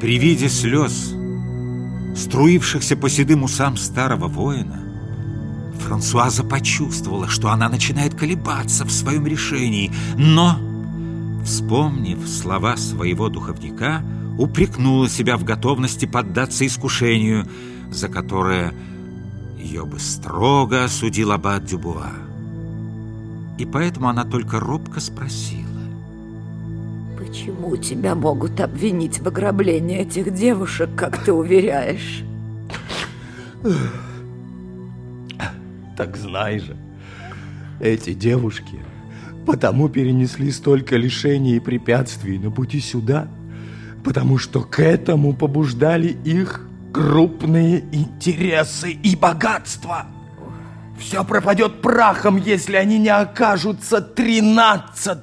При виде слез, струившихся по седым усам старого воина, Франсуаза почувствовала, что она начинает колебаться в своем решении, но, вспомнив слова своего духовника, упрекнула себя в готовности поддаться искушению, за которое ее бы строго осудил аббат Дюбуа. И поэтому она только робко спросила. Почему тебя могут обвинить в ограблении этих девушек, как ты уверяешь? Так знай же, эти девушки потому перенесли столько лишений и препятствий на пути сюда, потому что к этому побуждали их крупные интересы и богатства. Все пропадет прахом, если они не окажутся 13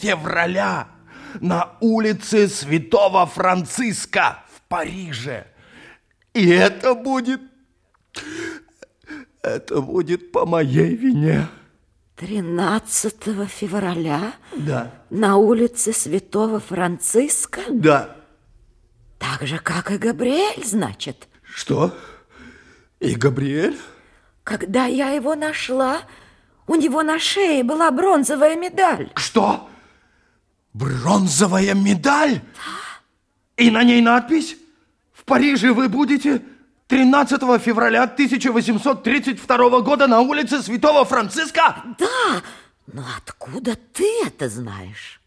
февраля на улице Святого Франциска в Париже. И это будет... Это будет по моей вине. 13 февраля? Да. На улице Святого Франциска? Да. Так же, как и Габриэль, значит? Что? И Габриэль? Когда я его нашла, у него на шее была бронзовая медаль. Что? Бронзовая медаль? Да. И на ней надпись? В Париже вы будете 13 февраля 1832 года на улице Святого Франциска? Да, но откуда ты это знаешь?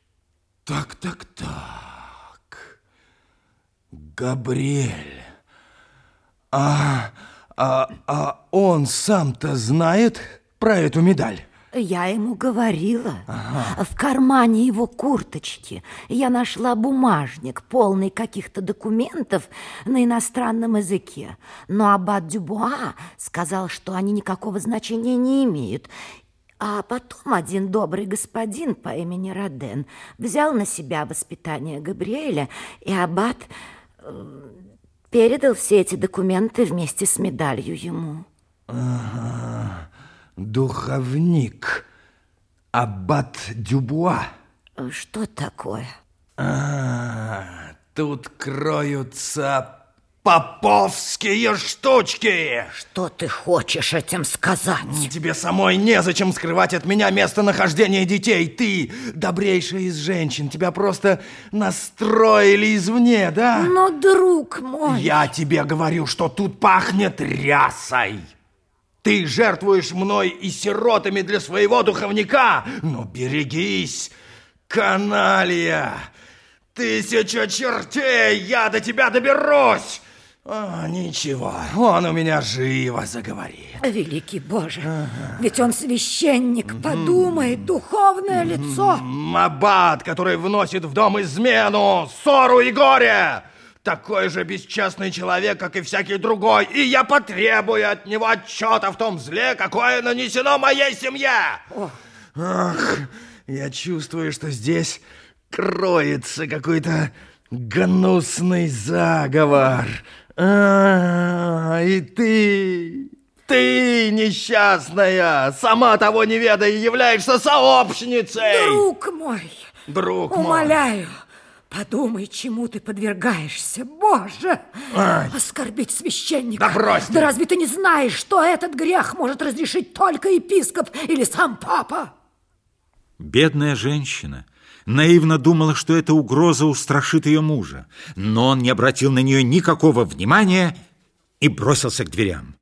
Так, так, так. Габриэль. А, а, а он сам-то знает про эту медаль? Я ему говорила. Ага. В кармане его курточки я нашла бумажник, полный каких-то документов на иностранном языке. Но аббат Дюбуа сказал, что они никакого значения не имеют. А потом один добрый господин по имени Роден взял на себя воспитание Габриэля, и аббат э, передал все эти документы вместе с медалью ему. Ага духовник Аббат Дюбуа. Что такое? А, тут кроются поповские штучки. Что ты хочешь этим сказать? Тебе самой незачем скрывать от меня местонахождение детей. Ты добрейшая из женщин. Тебя просто настроили извне, да? Но, друг мой... Я тебе говорю, что тут пахнет рясой. Ты жертвуешь мной и сиротами для своего духовника. Но берегись, каналия! Тысяча чертей, я до тебя доберусь! А, ничего, он у меня живо заговорит. Великий Боже, ага. ведь он священник, подумай, духовное лицо. Аббат, который вносит в дом измену, ссору и горе такой же бесчестный человек, как и всякий другой, и я потребую от него отчета в том зле, какое нанесено моей семье. Ах, я чувствую, что здесь кроется какой-то гнусный заговор. А, и ты, ты, несчастная, сама того не ведая, являешься сообщницей. Друг мой, друг мой, умоляю, Подумай, чему ты подвергаешься, Боже! Ай. Оскорбить священника! Да брось Да разве ты не знаешь, что этот грех может разрешить только епископ или сам папа? Бедная женщина наивно думала, что эта угроза устрашит ее мужа, но он не обратил на нее никакого внимания и бросился к дверям.